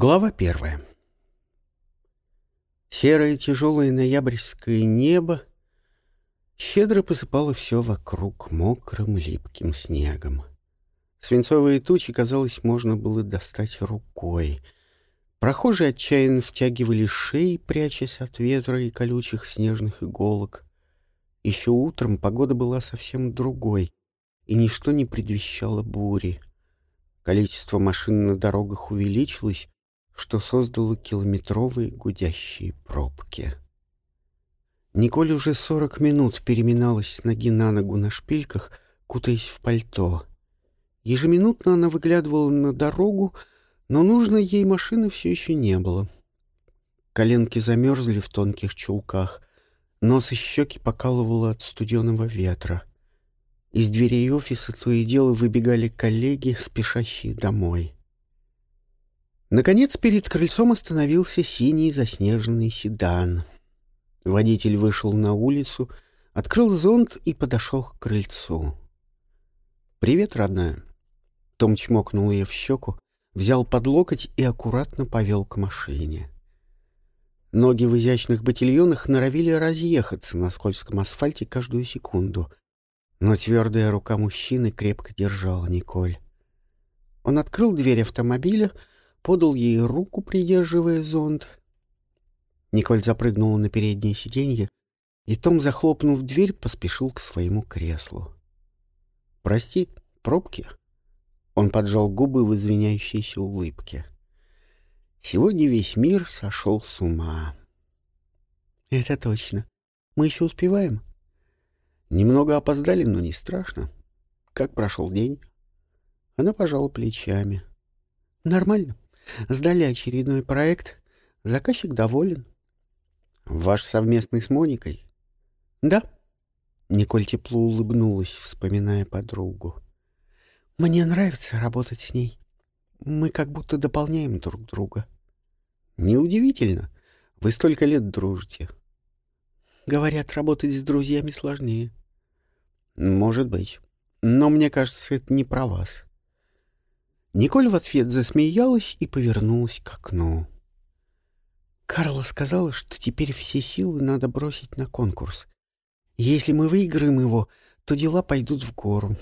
Глава первая. Серое тяжелое ноябрьское небо щедро посыпало все вокруг мокрым липким снегом. Свинцовые тучи, казалось, можно было достать рукой. Прохожие отчаянно втягивали шеи, прячась от ветра и колючих снежных иголок. Еще утром погода была совсем другой, и ничто не предвещало бури. Количество машин на дорогах увеличилось, что создало километровые гудящие пробки. Николь уже сорок минут переминалась с ноги на ногу на шпильках, кутаясь в пальто. Ежеминутно она выглядывала на дорогу, но нужной ей машины все еще не было. Коленки замерзли в тонких чулках, нос и щеки покалывало от студеного ветра. Из дверей офиса то и дело выбегали коллеги, спешащие домой. Наконец, перед крыльцом остановился синий заснеженный седан. Водитель вышел на улицу, открыл зонт и подошел к крыльцу. «Привет, родная». Том чмокнул ее в щеку, взял под локоть и аккуратно повел к машине. Ноги в изящных ботильонах норовили разъехаться на скользком асфальте каждую секунду, но твердая рука мужчины крепко держала Николь. Он открыл дверь автомобиля, подал ей руку, придерживая зонт. Николь запрыгнула на переднее сиденье, и Том, захлопнув дверь, поспешил к своему креслу. «Прости, пробки?» Он поджал губы в извиняющейся улыбке. «Сегодня весь мир сошел с ума». «Это точно. Мы еще успеваем?» «Немного опоздали, но не страшно. Как прошел день?» Она пожала плечами. «Нормально. Сдали очередной проект. Заказчик доволен. Ваш совместный с Моникой? Да. Николь тепло улыбнулась, вспоминая подругу. Мне нравится работать с ней. Мы как будто дополняем друг друга. Неудивительно. Вы столько лет дружите. Говорят, работать с друзьями сложнее. Может быть. Но мне кажется, это не про вас. Николь в ответ засмеялась и повернулась к окну. Карла сказала, что теперь все силы надо бросить на конкурс. Если мы выиграем его, то дела пойдут в гору.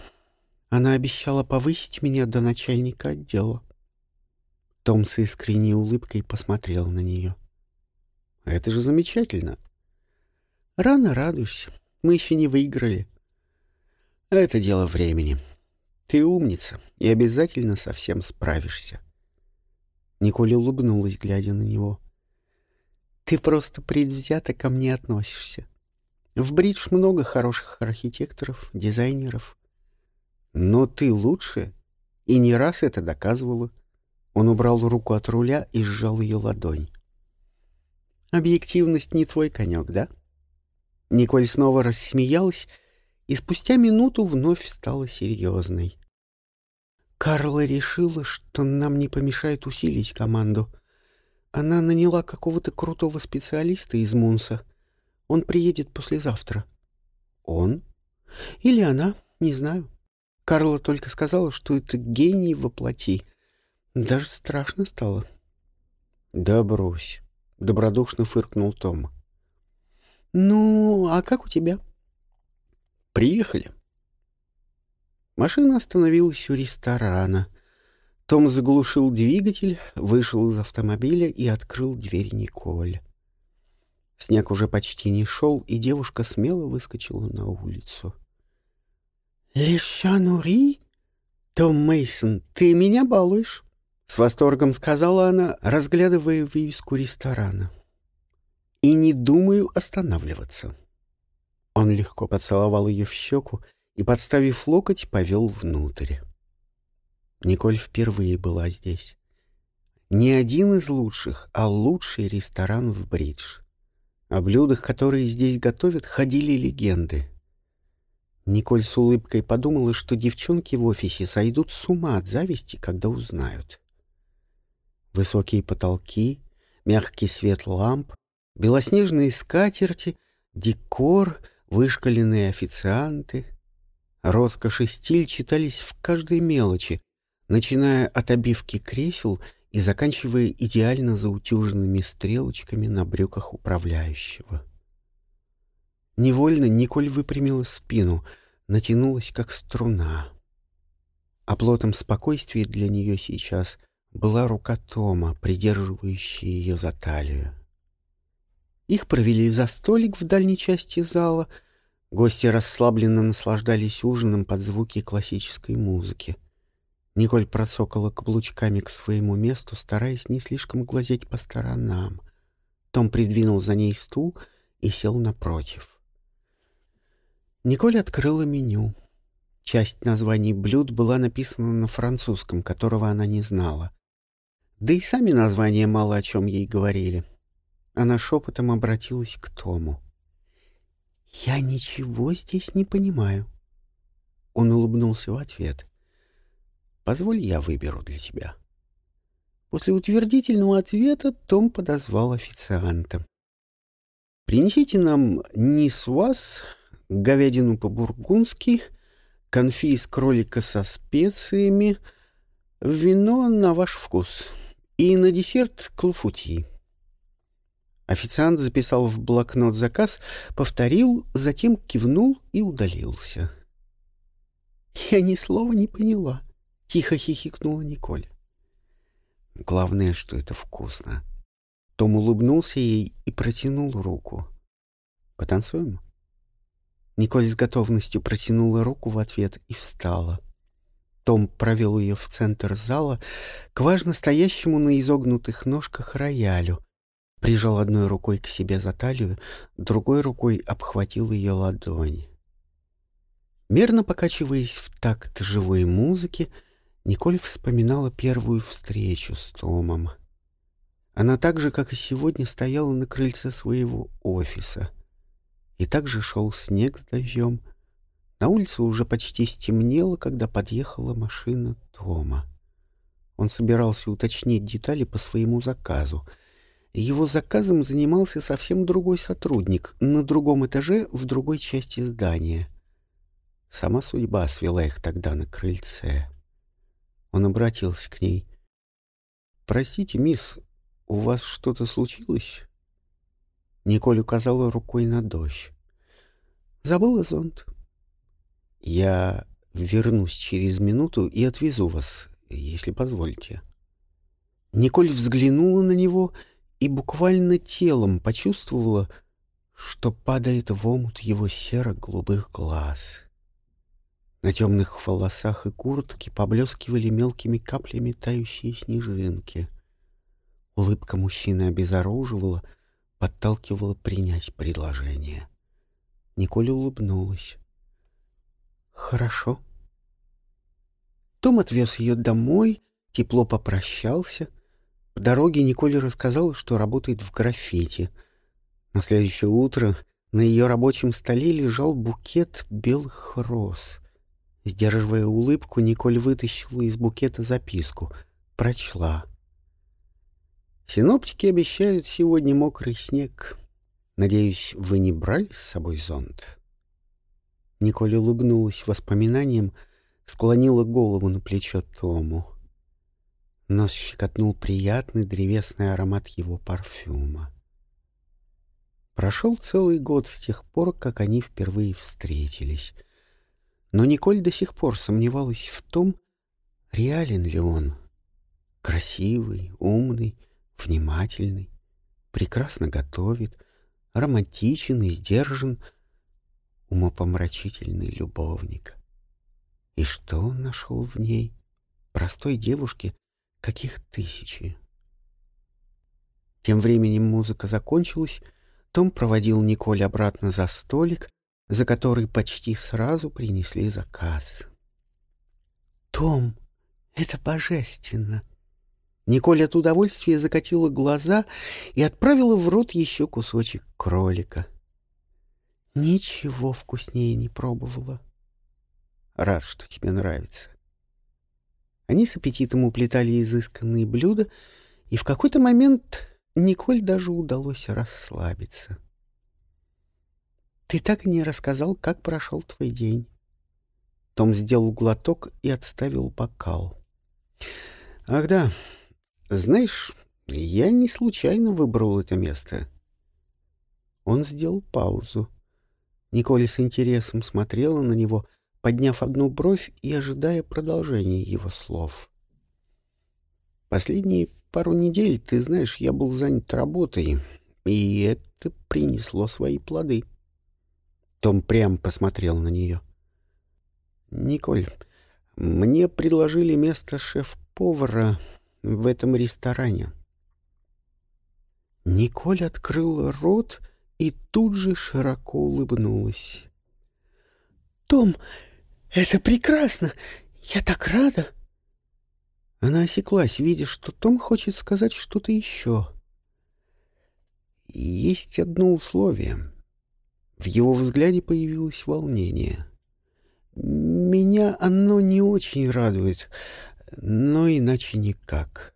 Она обещала повысить меня до начальника отдела. Том с искренней улыбкой посмотрел на нее. «Это же замечательно!» «Рано радуешься. Мы еще не выиграли». «Это дело времени», ты умница и обязательно совсем справишься. Николя улыбнулась, глядя на него. Ты просто предвзято ко мне относишься. В Бридж много хороших архитекторов, дизайнеров. Но ты лучше, и не раз это доказывала. Он убрал руку от руля и сжал ее ладонь. Объективность не твой конек, да? Николь снова рассмеялась, и спустя минуту вновь стала серьезной. Карла решила, что нам не помешает усилить команду. Она наняла какого-то крутого специалиста из Мунса. Он приедет послезавтра. Он? Или она, не знаю. Карла только сказала, что это гений воплоти. Даже страшно стало. Да брось, добродушно фыркнул Том. Ну, а как у тебя? Приехали. Машина остановилась у ресторана. Том заглушил двигатель, вышел из автомобиля и открыл дверь Николь. Снег уже почти не шел, и девушка смело выскочила на улицу. «Лешанури? Том Мейсон, ты меня балуешь?» С восторгом сказала она, разглядывая вывеску ресторана. «И не думаю останавливаться». Он легко поцеловал ее в щеку и, подставив локоть, повел внутрь. Николь впервые была здесь. Не один из лучших, а лучший ресторан в Бридж. О блюдах, которые здесь готовят, ходили легенды. Николь с улыбкой подумала, что девчонки в офисе сойдут с ума от зависти, когда узнают. Высокие потолки, мягкий свет ламп, белоснежные скатерти, декор — вышкаленные официанты. Роскошь и стиль читались в каждой мелочи, начиная от обивки кресел и заканчивая идеально заутюженными стрелочками на брюках управляющего. Невольно Николь выпрямила спину, натянулась как струна. Оплотом спокойствия для нее сейчас была рука Тома, придерживающая ее за талию. Их провели за столик в дальней части зала. Гости расслабленно наслаждались ужином под звуки классической музыки. Николь процокала каблучками к своему месту, стараясь не слишком глазеть по сторонам. Том придвинул за ней стул и сел напротив. Николь открыла меню. Часть названий блюд была написана на французском, которого она не знала. Да и сами названия мало о чем ей говорили. Она шепотом обратилась к Тому. «Я ничего здесь не понимаю». Он улыбнулся в ответ. Позволь, я выберу для тебя. После утвердительного ответа Том подозвал официанта. Принесите нам нисуаз, говядину по-бургундски, конфи из кролика со специями, вино на ваш вкус и на десерт клафути. Официант записал в блокнот заказ, повторил, затем кивнул и удалился. Я ни слова не поняла. — тихо хихикнула Николь. «Главное, что это вкусно». Том улыбнулся ей и протянул руку. «Потанцуем?» Николь с готовностью протянула руку в ответ и встала. Том провел ее в центр зала к важно стоящему на изогнутых ножках роялю, прижал одной рукой к себе за талию, другой рукой обхватил ее ладонь. Мерно покачиваясь в такт живой музыки, Николь вспоминала первую встречу с Томом. Она так же, как и сегодня, стояла на крыльце своего офиса. И также шел снег с дождем. На улице уже почти стемнело, когда подъехала машина Тома. Он собирался уточнить детали по своему заказу. Его заказом занимался совсем другой сотрудник на другом этаже в другой части здания. Сама судьба свела их тогда на крыльце. Он обратился к ней. «Простите, мисс, у вас что-то случилось?» Николь указала рукой на дождь. «Забыла зонт». «Я вернусь через минуту и отвезу вас, если позволите». Николь взглянула на него и буквально телом почувствовала, что падает в омут его серо-голубых глаз. На темных волосах и куртке поблескивали мелкими каплями тающие снежинки. Улыбка мужчины обезоруживала, подталкивала принять предложение. Николя улыбнулась. «Хорошо». Том отвез ее домой, тепло попрощался. По дороге Николя рассказала, что работает в граффити. На следующее утро на ее рабочем столе лежал букет белых роз — Сдерживая улыбку, Николь вытащила из букета записку. Прочла. «Синоптики обещают сегодня мокрый снег. Надеюсь, вы не брали с собой зонт?» Николь улыбнулась воспоминанием, склонила голову на плечо Тому. Нос щекотнул приятный древесный аромат его парфюма. Прошел целый год с тех пор, как они впервые встретились — но Николь до сих пор сомневалась в том, реален ли он. Красивый, умный, внимательный, прекрасно готовит, романтичен и сдержан, умопомрачительный любовник. И что он нашел в ней? Простой девушке, каких тысячи. Тем временем музыка закончилась, том проводил Николь обратно за столик, за который почти сразу принесли заказ. «Том, это божественно!» Николь от удовольствия закатила глаза и отправила в рот еще кусочек кролика. Ничего вкуснее не пробовала. Раз, что тебе нравится. Они с аппетитом уплетали изысканные блюда, и в какой-то момент Николь даже удалось расслабиться. Ты так и не рассказал, как прошел твой день. Том сделал глоток и отставил бокал. Ах да, Знаешь, я не случайно выбрал это место. Он сделал паузу. Николя с интересом смотрела на него, подняв одну бровь и ожидая продолжения его слов. Последние пару недель, ты знаешь, я был занят работой, и это принесло свои плоды. Том прям посмотрел на нее. «Николь, мне предложили место шеф-повара в этом ресторане». Николь открыла рот и тут же широко улыбнулась. «Том, это прекрасно! Я так рада!» Она осеклась, видя, что Том хочет сказать что-то еще. Есть одно условие. В его взгляде появилось волнение. Меня оно не очень радует, но иначе никак.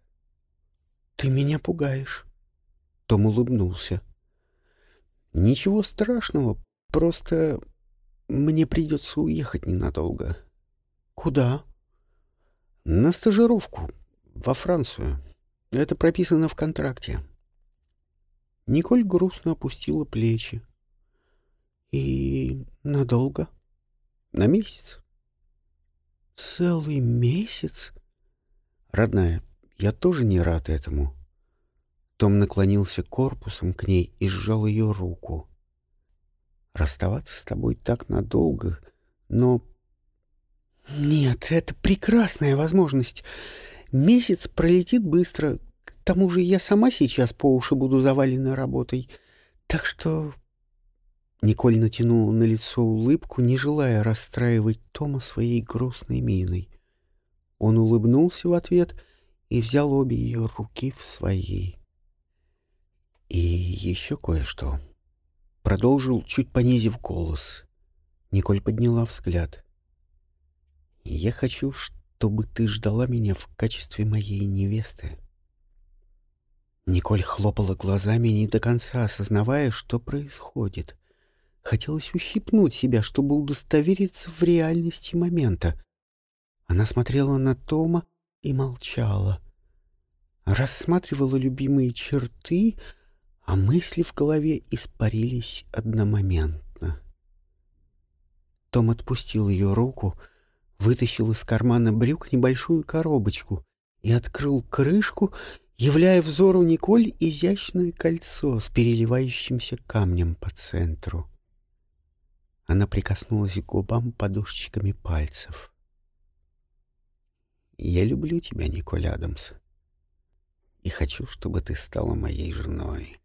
«Ты меня пугаешь», — Том улыбнулся. «Ничего страшного, просто мне придется уехать ненадолго». «Куда?» «На стажировку. Во Францию. Это прописано в контракте». Николь грустно опустила плечи. «И надолго?» «На месяц». «Целый месяц?» «Родная, я тоже не рад этому». Том наклонился корпусом к ней и сжал ее руку. «Расставаться с тобой так надолго, но...» «Нет, это прекрасная возможность. Месяц пролетит быстро, к тому же я сама сейчас по уши буду завалена работой. Так что...» Николь натянула на лицо улыбку, не желая расстраивать Тома своей грустной миной. Он улыбнулся в ответ и взял обе ее руки в свои. «И еще кое-что», — продолжил, чуть понизив голос. Николь подняла взгляд. «Я хочу, чтобы ты ждала меня в качестве моей невесты». Николь хлопала глазами, не до конца осознавая, что происходит. Хотелось ущипнуть себя, чтобы удостовериться в реальности момента. Она смотрела на Тома и молчала. Рассматривала любимые черты, а мысли в голове испарились одномоментно. Том отпустил ее руку, вытащил из кармана брюк небольшую коробочку и открыл крышку, являя взору Николь изящное кольцо с переливающимся камнем по центру. Она прикоснулась к губам подушечками пальцев. «Я люблю тебя, Николь Адамс, и хочу, чтобы ты стала моей женой».